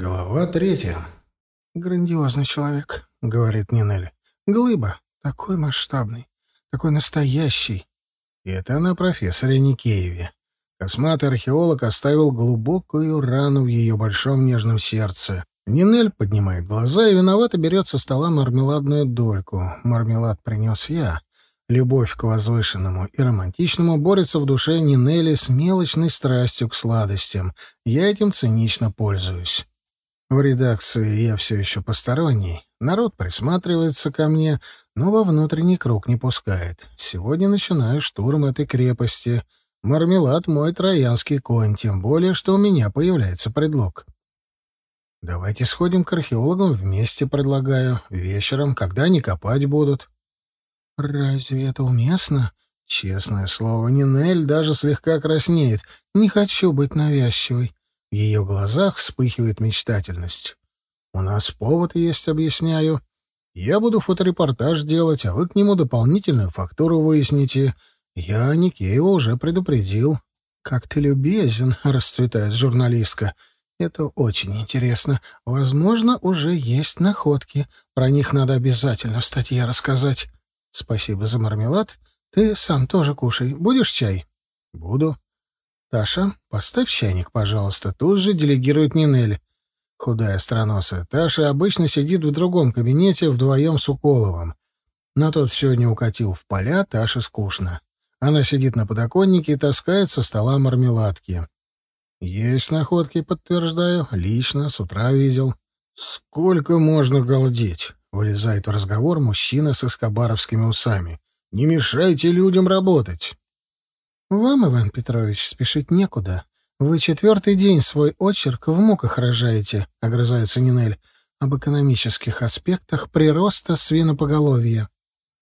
Глава третья. «Грандиозный человек», — говорит Нинель. «Глыба. Такой масштабный. Такой настоящий». И это она профессоре Никееве. Косматый археолог оставил глубокую рану в ее большом нежном сердце. Нинель поднимает глаза и виновато берет со стола мармеладную дольку. Мармелад принес я. Любовь к возвышенному и романтичному борется в душе Нинели с мелочной страстью к сладостям. Я этим цинично пользуюсь. В редакции я все еще посторонний. Народ присматривается ко мне, но во внутренний круг не пускает. Сегодня начинаю штурм этой крепости. Мармелад — мой троянский конь, тем более, что у меня появляется предлог. Давайте сходим к археологам вместе, предлагаю. Вечером, когда они копать будут. Разве это уместно? Честное слово, Нинель даже слегка краснеет. Не хочу быть навязчивой. В ее глазах вспыхивает мечтательность. «У нас повод есть, объясняю. Я буду фоторепортаж делать, а вы к нему дополнительную фактуру выясните. Я Никеева уже предупредил». «Как ты любезен», — расцветает журналистка. «Это очень интересно. Возможно, уже есть находки. Про них надо обязательно в статье рассказать. Спасибо за мармелад. Ты сам тоже кушай. Будешь чай?» «Буду». «Таша, поставь чайник, пожалуйста», — тут же делегирует Нинель. Худая страносая Таша обычно сидит в другом кабинете вдвоем с Уколовым. Но тот сегодня укатил в поля, Таше скучно. Она сидит на подоконнике и таскает со стола мармеладки. «Есть находки, подтверждаю. Лично, с утра видел». «Сколько можно галдеть?» — влезает в разговор мужчина с эскобаровскими усами. «Не мешайте людям работать». «Вам, Иван Петрович, спешить некуда. Вы четвертый день свой очерк в муках рожаете», — огрызается Нинель, «об экономических аспектах прироста свинопоголовья».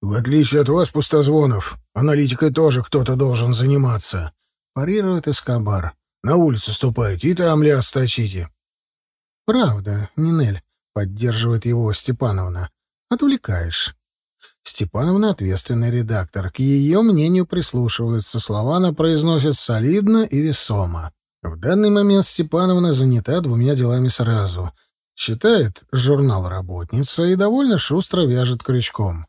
«В отличие от вас, пустозвонов, аналитикой тоже кто-то должен заниматься», — парирует Эскобар. «На улицу ступайте и там ляс точите». «Правда, Нинель», — поддерживает его Степановна. «Отвлекаешь». Степановна — ответственный редактор. К ее мнению прислушиваются. Слова она произносит солидно и весомо. В данный момент Степановна занята двумя делами сразу. Читает журнал «Работница» и довольно шустро вяжет крючком.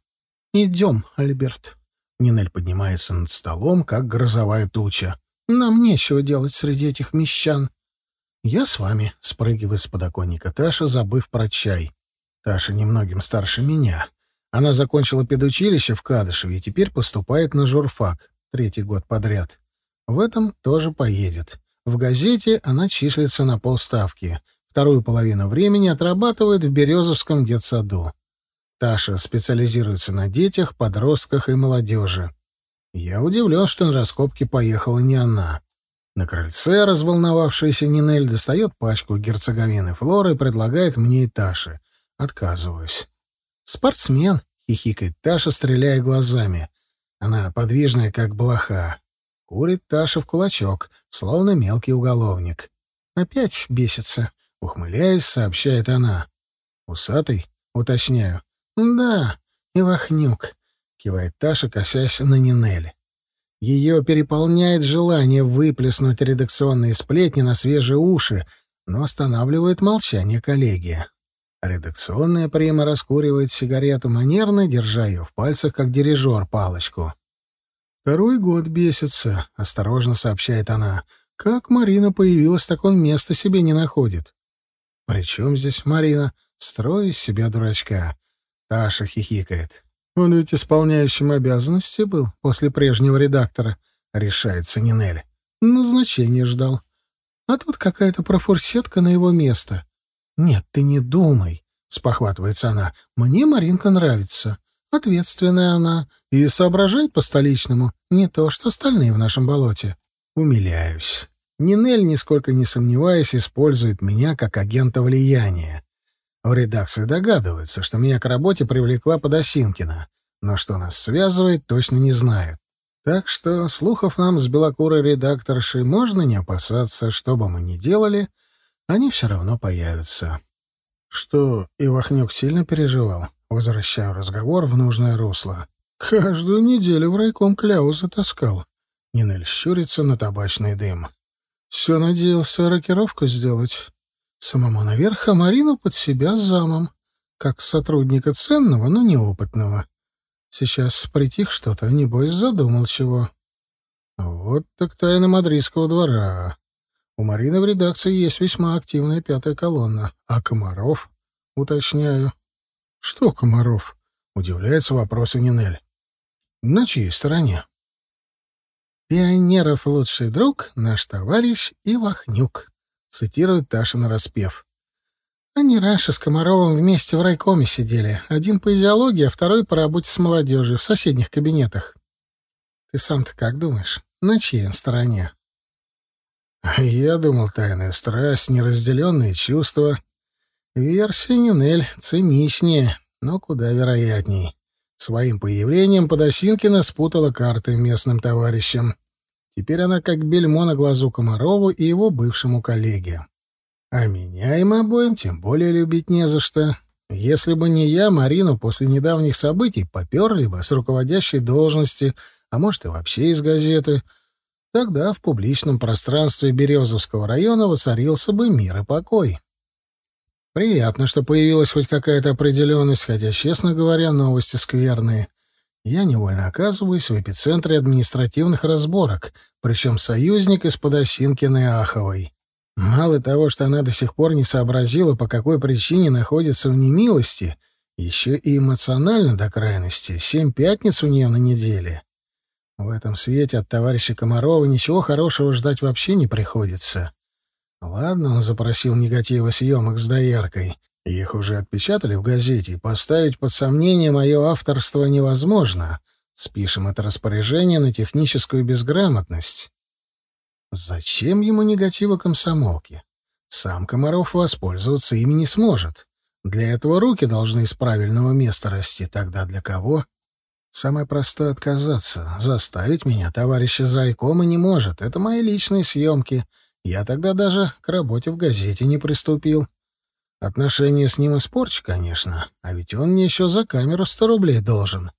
«Идем, Альберт». Нинель поднимается над столом, как грозовая туча. «Нам нечего делать среди этих мещан». «Я с вами», — спрыгивает с подоконника Таша, забыв про чай. Таша немногим старше меня. Она закончила педучилище в Кадышеве и теперь поступает на журфак, третий год подряд. В этом тоже поедет. В газете она числится на полставки. Вторую половину времени отрабатывает в Березовском детсаду. Таша специализируется на детях, подростках и молодежи. Я удивлен, что на раскопки поехала не она. На крыльце разволновавшаяся Нинель достает пачку герцоговины флоры и предлагает мне и Таше. Отказываюсь. «Спортсмен», — хихикает Таша, стреляя глазами. Она подвижная, как блоха. Курит Таша в кулачок, словно мелкий уголовник. «Опять бесится», — ухмыляясь, сообщает она. «Усатый?» — уточняю. «Да, Ивахнюк», — кивает Таша, косясь на Нинель. Ее переполняет желание выплеснуть редакционные сплетни на свежие уши, но останавливает молчание коллеги. Редакционная прима раскуривает сигарету манерно, держа ее в пальцах, как дирижер палочку. «Второй год бесится», — осторожно сообщает она. «Как Марина появилась, так он места себе не находит». «При чем здесь Марина? Строй из себя дурачка». Таша хихикает. «Он ведь исполняющим обязанности был после прежнего редактора», — решается Нинель. «Назначение ждал. А тут какая-то профурсетка на его место. «Нет, ты не думай», — спохватывается она. «Мне Маринка нравится. Ответственная она и соображает по-столичному, не то что остальные в нашем болоте». Умиляюсь. Нинель, нисколько не сомневаясь, использует меня как агента влияния. В редакции догадывается, что меня к работе привлекла Подосинкина, но что нас связывает, точно не знает. Так что слухов нам с белокурой редакторшей можно не опасаться, что бы мы ни делали, они все равно появятся. Что, Ивахнюк сильно переживал? Возвращаю разговор в нужное русло. Каждую неделю в райком кляузы таскал. Нинель щурится на табачный дым. Все надеялся рокировку сделать. Самому наверх, а Марину под себя замом, как сотрудника ценного, но неопытного. Сейчас притих что-то, небось задумал чего. Вот так тайна мадридского двора. У Марины в редакции есть весьма активная пятая колонна. А Комаров? Уточняю. Что Комаров? Удивляется вопросу Нинель. На чьей стороне? «Пионеров лучший друг — наш товарищ Ивахнюк», — цитирует Таша на распев. Они раньше с Комаровым вместе в райкоме сидели. Один по идеологии, а второй по работе с молодежью в соседних кабинетах. Ты сам-то как думаешь, на чьей он стороне? Я думал, тайная страсть, неразделенные чувства. Версия Нинель циничнее, но куда вероятней. Своим появлением Подосинкина спутала карты местным товарищам. Теперь она как бельмо на глазу Комарову и его бывшему коллеге. А меня им обоим тем более любить не за что. Если бы не я, Марину после недавних событий поперли бы с руководящей должности, а может и вообще из газеты, тогда в публичном пространстве Березовского района воцарился бы мир и покой. Приятно, что появилась хоть какая-то определенность, хотя, честно говоря, новости скверные. Я невольно оказываюсь в эпицентре административных разборок, причем союзник из-под Осинкиной Аховой. Мало того, что она до сих пор не сообразила, по какой причине находится в немилости, еще и эмоционально до крайности. Семь пятниц у нее на неделе. В этом свете от товарища Комарова ничего хорошего ждать вообще не приходится. Ладно, он запросил негатива съемок с дояркой. Их уже отпечатали в газете, поставить под сомнение мое авторство невозможно. Спишем это распоряжение на техническую безграмотность. Зачем ему негатива комсомолки? Сам Комаров воспользоваться ими не сможет. Для этого руки должны из правильного места расти. Тогда для кого? Самое простое — отказаться. Заставить меня товарища Зайкома не может. Это мои личные съемки — я тогда даже к работе в газете не приступил. Отношения с ним испорчу, конечно, а ведь он мне еще за камеру сто рублей должен.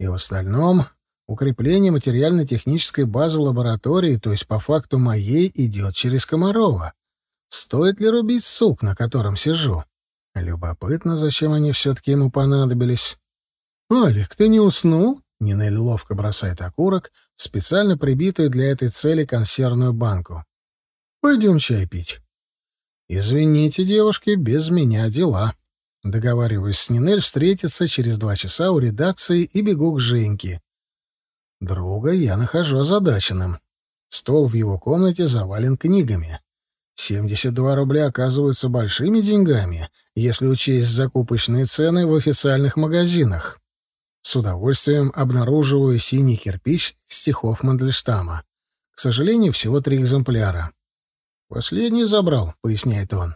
И в остальном укрепление материально-технической базы лаборатории, то есть по факту моей, идет через Комарова. Стоит ли рубить сук, на котором сижу? Любопытно, зачем они все-таки ему понадобились. «Алик, ты не уснул?» Нинель ловко бросает окурок в специально прибитую для этой цели консервную банку. Пойдем чай пить. Извините, девушки, без меня дела. Договариваюсь с Нинель встретиться через два часа у редакции и бегу к Женьке. Друга я нахожу озадаченным. Стол в его комнате завален книгами. 72 рубля оказываются большими деньгами, если учесть закупочные цены в официальных магазинах. С удовольствием обнаруживаю синий кирпич стихов Мандельштама. К сожалению, всего три экземпляра. «Последний забрал», — поясняет он.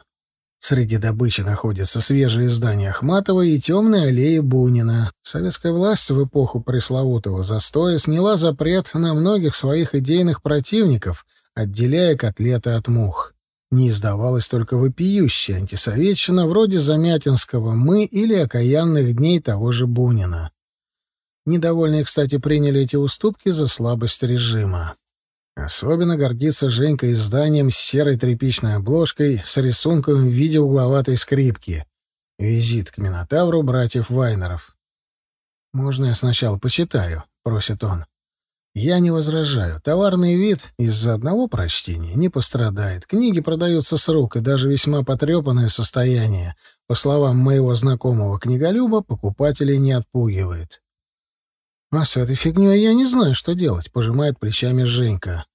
Среди добычи находятся свежие издания Ахматова и темные аллеи Бунина. Советская власть в эпоху пресловутого застоя сняла запрет на многих своих идейных противников, отделяя котлеты от мух. Не издавалась только вопиющая антисоветчина вроде Замятинского «Мы» или «Окаянных дней» того же Бунина. Недовольные, кстати, приняли эти уступки за слабость режима. Особенно гордится Женька изданием с серой тряпичной обложкой с рисунком в виде угловатой скрипки. Визит к Минотавру братьев Вайнеров. «Можно я сначала почитаю?» — просит он. Я не возражаю. Товарный вид из-за одного прочтения не пострадает. Книги продаются с рук, и даже весьма потрепанное состояние, по словам моего знакомого книголюба, покупателей не отпугивает. «А с этой фигней я не знаю, что делать», — пожимает плечами Женька.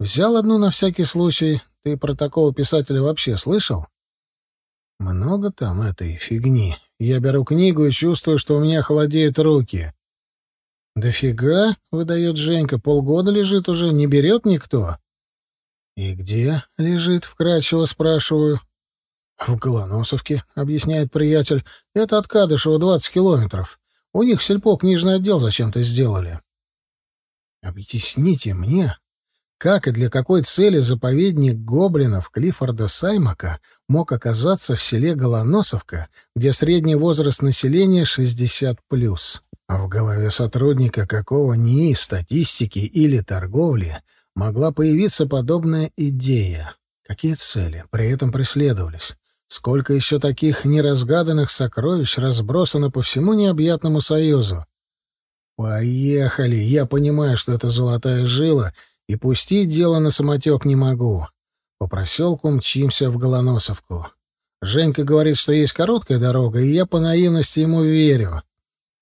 «Взял одну на всякий случай. Ты про такого писателя вообще слышал?» «Много там этой фигни. Я беру книгу и чувствую, что у меня холодеют руки». «Да фига», — выдает Женька, — «полгода лежит уже, не берет никто». «И где лежит?» — вкрадчиво спрашиваю. «В Голоносовке», — объясняет приятель. «Это от Кадышева двадцать километров. У них сельпо книжный отдел зачем-то сделали. Объясните мне, как и для какой цели заповедник гоблинов Клиффорда Саймака мог оказаться в селе Голоносовка, где средний возраст населения 60+. А в голове сотрудника какого НИИ, статистики или торговли могла появиться подобная идея? Какие цели при этом преследовались? Сколько еще таких неразгаданных сокровищ разбросано по всему необъятному союзу? Поехали! Я понимаю, что это золотая жила, и пустить дело на самотек не могу. По проселку мчимся в Голоносовку. Женька говорит, что есть короткая дорога, и я по наивности ему верю.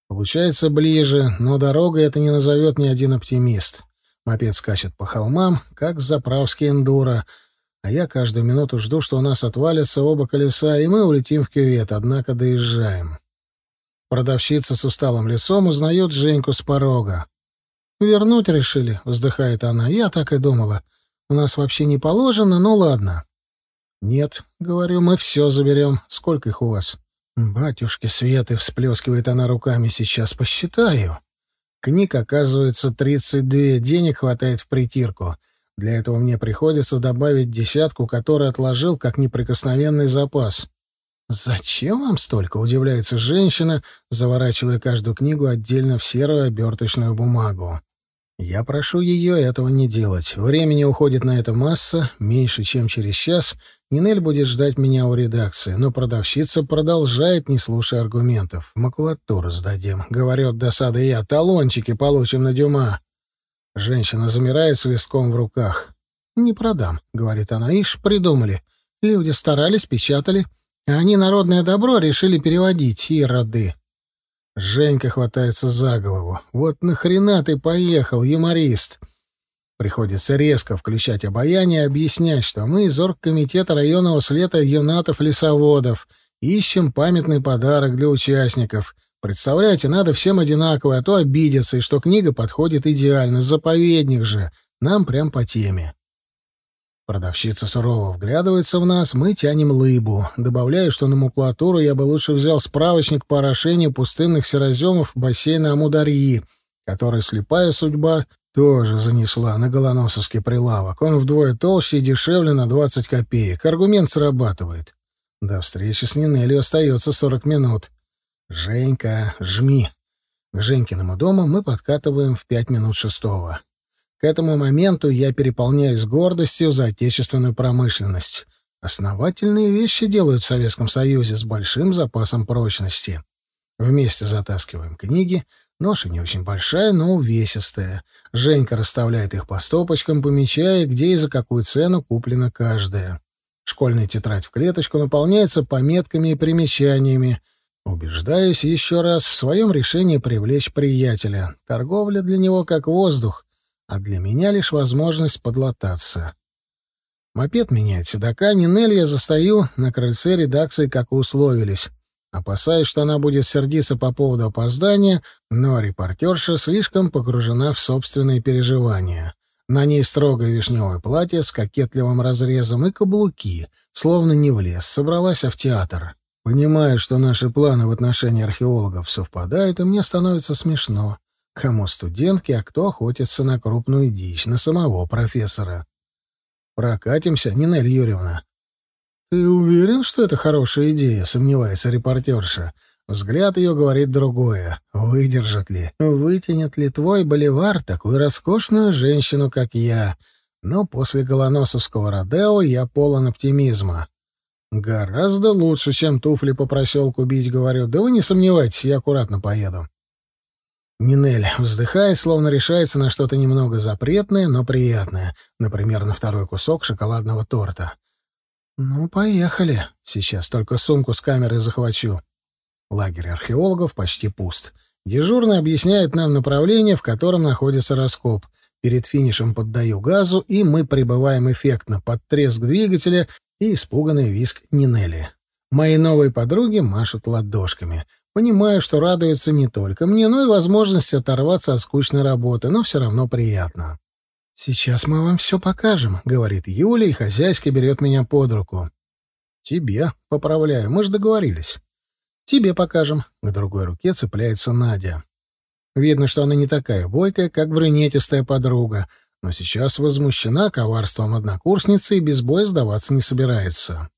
Получается ближе, но дорога это не назовет ни один оптимист. Мопед скачет по холмам, как заправский эндуро, а я каждую минуту жду, что у нас отвалятся оба колеса, и мы улетим в кювет, однако доезжаем. Продавщица с усталым лицом узнает Женьку с порога. «Вернуть решили», — вздыхает она. «Я так и думала. У нас вообще не положено, но ладно». «Нет», — говорю, — «мы все заберем. Сколько их у вас?» «Батюшки Светы», — всплескивает она руками, — «сейчас посчитаю». Книг, оказывается, тридцать две. Денег хватает в притирку. Для этого мне приходится добавить десятку, который отложил как неприкосновенный запас. «Зачем вам столько?» — удивляется женщина, заворачивая каждую книгу отдельно в серую оберточную бумагу. Я прошу ее этого не делать. Времени уходит на это масса, меньше, чем через час. Нинель будет ждать меня у редакции, но продавщица продолжает, не слушая аргументов. «Макулатуру сдадим», — говорю от досады я. «Талончики получим на дюма». Женщина замирает с листком в руках. «Не продам», — говорит она. «Ишь, придумали. Люди старались, печатали. А они народное добро решили переводить, и. Женька хватается за голову. «Вот нахрена ты поехал, юморист?» Приходится резко включать обаяние и объяснять, что мы из оргкомитета районного слета юнатов-лесоводов ищем памятный подарок для участников. Представляете, надо всем одинаково, а то обидятся, и что книга подходит идеально. Заповедник же. Нам прям по теме. Продавщица сурово вглядывается в нас, мы тянем лыбу. Добавляю, что на макулатуру я бы лучше взял справочник по орошению пустынных сероземов бассейна Амударьи, который слепая судьба тоже занесла на голоносовский прилавок. Он вдвое толще и дешевле на 20 копеек. Аргумент срабатывает. До встречи с Нинелью остается 40 минут. «Женька, жми». К Женькиному дому мы подкатываем в пять минут шестого. К этому моменту я переполняюсь гордостью за отечественную промышленность. Основательные вещи делают в Советском Союзе с большим запасом прочности. Вместе затаскиваем книги. Ноша не очень большая, но увесистая. Женька расставляет их по стопочкам, помечая, где и за какую цену куплена каждая. Школьная тетрадь в клеточку наполняется пометками и примечаниями. Убеждаюсь еще раз в своем решении привлечь приятеля. Торговля для него как воздух а для меня лишь возможность подлататься. Мопед меняет седока, Нинель я застаю на крыльце редакции, как и условились. Опасаюсь, что она будет сердиться по поводу опоздания, но репортерша слишком погружена в собственные переживания. На ней строгое вишневое платье с кокетливым разрезом и каблуки, словно не в лес, собралась, а в театр. Понимаю, что наши планы в отношении археологов совпадают, и мне становится смешно. Кому студентки, а кто охотится на крупную дичь, на самого профессора. Прокатимся, Нинель Юрьевна. Ты уверен, что это хорошая идея? Сомневается репортерша. Взгляд ее говорит другое. Выдержит ли, вытянет ли твой боливар такую роскошную женщину, как я? Но после голоносовского Родео я полон оптимизма. Гораздо лучше, чем туфли по проселку бить, говорю. Да вы не сомневайтесь, я аккуратно поеду. Нинель вздыхает, словно решается на что-то немного запретное, но приятное, например, на второй кусок шоколадного торта. «Ну, поехали. Сейчас только сумку с камерой захвачу». Лагерь археологов почти пуст. Дежурный объясняет нам направление, в котором находится раскоп. Перед финишем поддаю газу, и мы прибываем эффектно под треск двигателя и испуганный виск Нинели. Мои новые подруги машут ладошками — Понимаю, что радуется не только мне, но и возможность оторваться от скучной работы, но все равно приятно. «Сейчас мы вам все покажем», — говорит Юля, и хозяйка берет меня под руку. «Тебе», — поправляю, мы же договорились. «Тебе покажем», — к другой руке цепляется Надя. Видно, что она не такая бойкая, как брюнетистая подруга, но сейчас возмущена коварством однокурсницы и без боя сдаваться не собирается.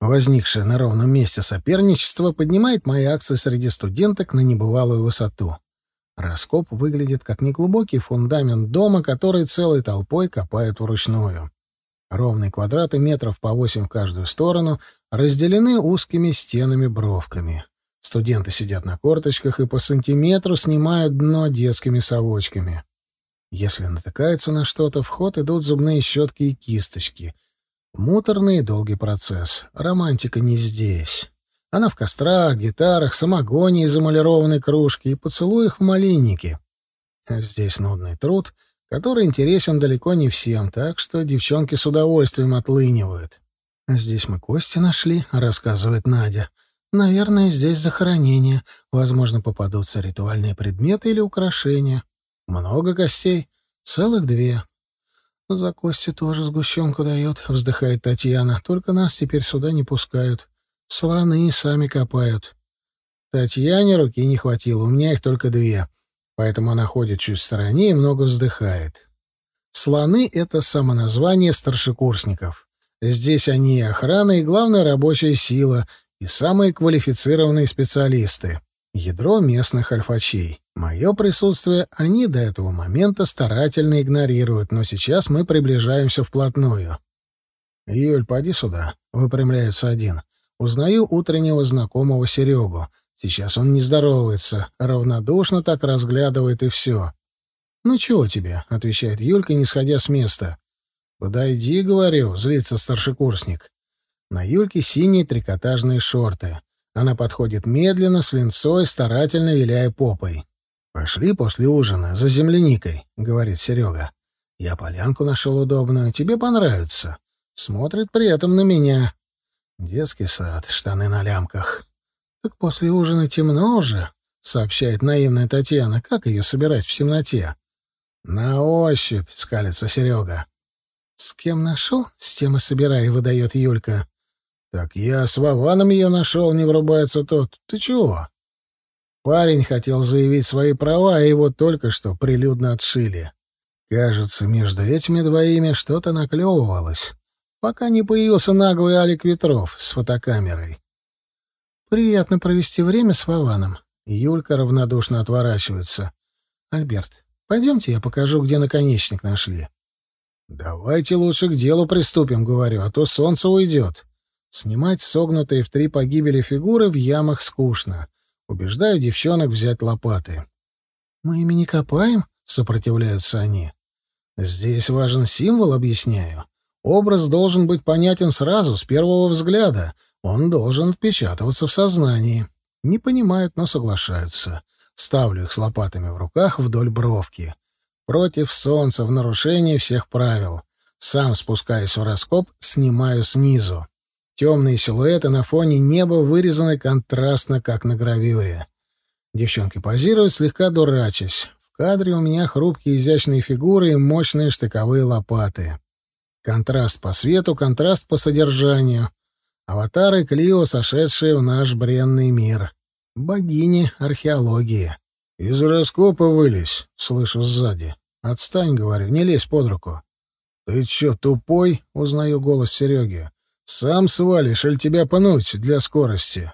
Возникшее на ровном месте соперничество поднимает мои акции среди студенток на небывалую высоту. Раскоп выглядит как неглубокий фундамент дома, который целой толпой копают вручную. Ровные квадраты метров по восемь в каждую сторону разделены узкими стенами-бровками. Студенты сидят на корточках и по сантиметру снимают дно детскими совочками. Если натыкаются на что-то, в ход идут зубные щетки и кисточки. Муторный и долгий процесс. Романтика не здесь. Она в кострах, гитарах, самогоне из эмалированной кружки и поцелуях в малиннике. Здесь нудный труд, который интересен далеко не всем, так что девчонки с удовольствием отлынивают. «Здесь мы кости нашли», — рассказывает Надя. «Наверное, здесь захоронение. Возможно, попадутся ритуальные предметы или украшения. Много костей? Целых две». «За кости тоже сгущенку дают», — вздыхает Татьяна. «Только нас теперь сюда не пускают. Слоны сами копают. Татьяне руки не хватило, у меня их только две, поэтому она ходит чуть в стороне и много вздыхает. Слоны — это самоназвание старшекурсников. Здесь они и охрана, и главная рабочая сила, и самые квалифицированные специалисты. Ядро местных альфачей. Мое присутствие они до этого момента старательно игнорируют, но сейчас мы приближаемся вплотную. «Юль, поди сюда», — выпрямляется один. Узнаю утреннего знакомого Серегу. Сейчас он не здоровается, равнодушно так разглядывает и все. «Ну чего тебе?» — отвечает Юлька, не сходя с места. «Подойди, — говорю», — злится старшекурсник. На Юльке синие трикотажные шорты. Она подходит медленно, с линцой, старательно виляя попой. «Пошли после ужина, за земляникой», — говорит Серега. «Я полянку нашел удобную, тебе понравится». Смотрит при этом на меня. Детский сад, штаны на лямках. Так после ужина темно уже, сообщает наивная Татьяна. Как ее собирать в темноте? На ощупь, скалится Серега. С кем нашел, с тем и собирай, выдает Юлька. Так я с Вованом ее нашел, не врубается тот. Ты чего? Парень хотел заявить свои права, а его только что прилюдно отшили. Кажется, между этими двоими что-то наклевывалось пока не появился наглый Алик Ветров с фотокамерой. «Приятно провести время с Вованом». Юлька равнодушно отворачивается. «Альберт, пойдемте я покажу, где наконечник нашли». «Давайте лучше к делу приступим», — говорю, — «а то солнце уйдет». Снимать согнутые в три погибели фигуры в ямах скучно. Убеждаю девчонок взять лопаты. «Мы ими не копаем?» — сопротивляются они. «Здесь важен символ, объясняю. Образ должен быть понятен сразу, с первого взгляда. Он должен отпечатываться в сознании. Не понимают, но соглашаются. Ставлю их с лопатами в руках вдоль бровки. Против солнца, в нарушении всех правил. Сам спускаюсь в раскоп, снимаю снизу. Темные силуэты на фоне неба вырезаны контрастно, как на гравюре. Девчонки позируют, слегка дурачась. В кадре у меня хрупкие изящные фигуры и мощные штыковые лопаты. Контраст по свету, контраст по содержанию. Аватары Клио, сошедшие в наш бренный мир. Богини археологии. «Из раскопа вылезь», — слышу сзади. «Отстань, — говорю, — не лезь под руку». «Ты чё, тупой?» — узнаю голос Сереги. «Сам свалишь, или тебя пнуть для скорости?»